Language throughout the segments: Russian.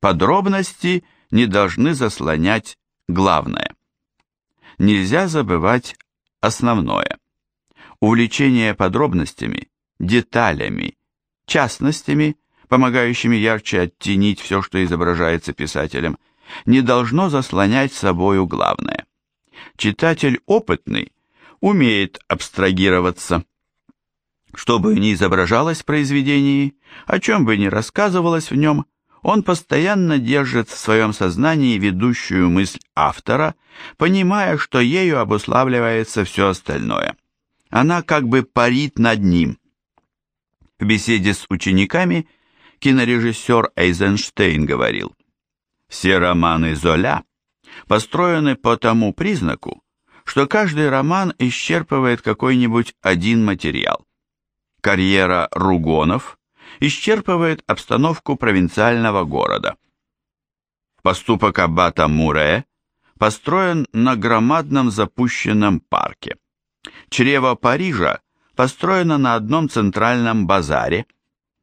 Подробности не должны заслонять главное. Нельзя забывать основное. Увлечение подробностями, деталями, частностями, помогающими ярче оттенить все, что изображается писателем, не должно заслонять собою главное. Читатель опытный умеет абстрагироваться. Что бы ни изображалось в произведении, о чем бы ни рассказывалось в нем, он постоянно держит в своем сознании ведущую мысль автора, понимая, что ею обуславливается все остальное. Она как бы парит над ним. В беседе с учениками кинорежиссер Эйзенштейн говорил, «Все романы Золя построены по тому признаку, что каждый роман исчерпывает какой-нибудь один материал. Карьера Ругонов исчерпывает обстановку провинциального города. Поступок аббата Муре построен на громадном запущенном парке. Чрево Парижа построено на одном центральном базаре,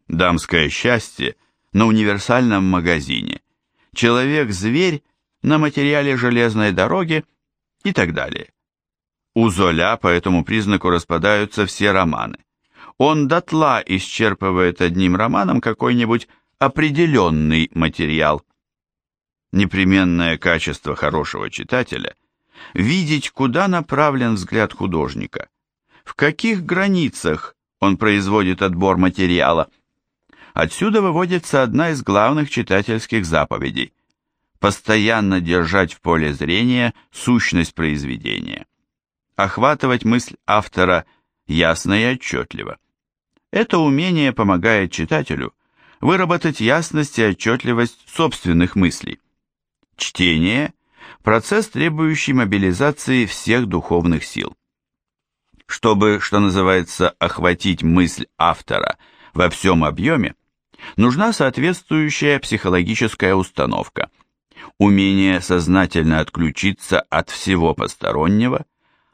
дамское счастье на универсальном магазине, человек-зверь на материале железной дороги и так далее. У Золя по этому признаку распадаются все романы. Он дотла исчерпывает одним романом какой-нибудь определенный материал. Непременное качество хорошего читателя – видеть, куда направлен взгляд художника, в каких границах он производит отбор материала. Отсюда выводится одна из главных читательских заповедей – постоянно держать в поле зрения сущность произведения охватывать мысль автора ясно и отчетливо. Это умение помогает читателю выработать ясность и отчетливость собственных мыслей. Чтение – процесс, требующий мобилизации всех духовных сил. Чтобы, что называется, охватить мысль автора во всем объеме, нужна соответствующая психологическая установка, умение сознательно отключиться от всего постороннего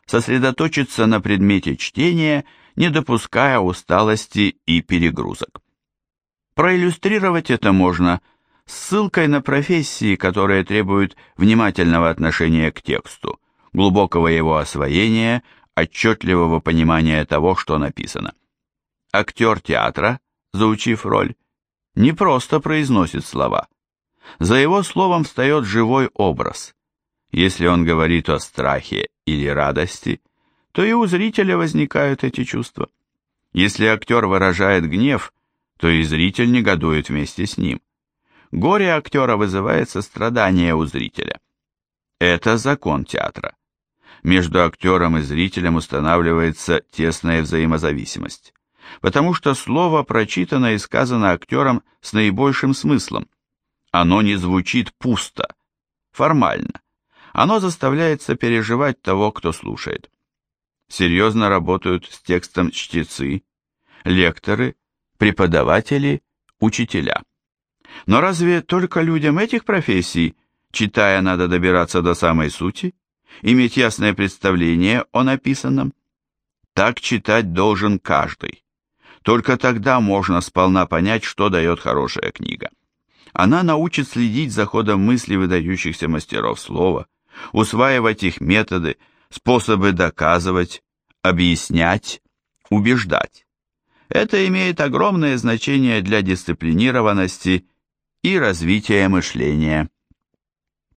сосредоточиться на предмете чтения, не допуская усталости и перегрузок. Проиллюстрировать это можно ссылкой на профессии, которые требуют внимательного отношения к тексту, глубокого его освоения, отчетливого понимания того, что написано. Актер театра, заучив роль, не просто произносит слова. За его словом встает живой образ. Если он говорит о страхе или радости, то и у зрителя возникают эти чувства. Если актер выражает гнев, то и зритель негодует вместе с ним. Горе актера вызывает сострадание у зрителя. Это закон театра. Между актером и зрителем устанавливается тесная взаимозависимость, потому что слово прочитано и сказано актером с наибольшим смыслом. Оно не звучит пусто, формально, оно заставляет сопереживать того, кто слушает. Серьезно работают с текстом чтецы, лекторы, преподаватели, учителя. Но разве только людям этих профессий, читая, надо добираться до самой сути, иметь ясное представление о написанном? Так читать должен каждый. Только тогда можно сполна понять, что дает хорошая книга. Она научит следить за ходом мысли выдающихся мастеров слова, усваивать их методы, способы доказывать, объяснять, убеждать. Это имеет огромное значение для дисциплинированности и развития мышления.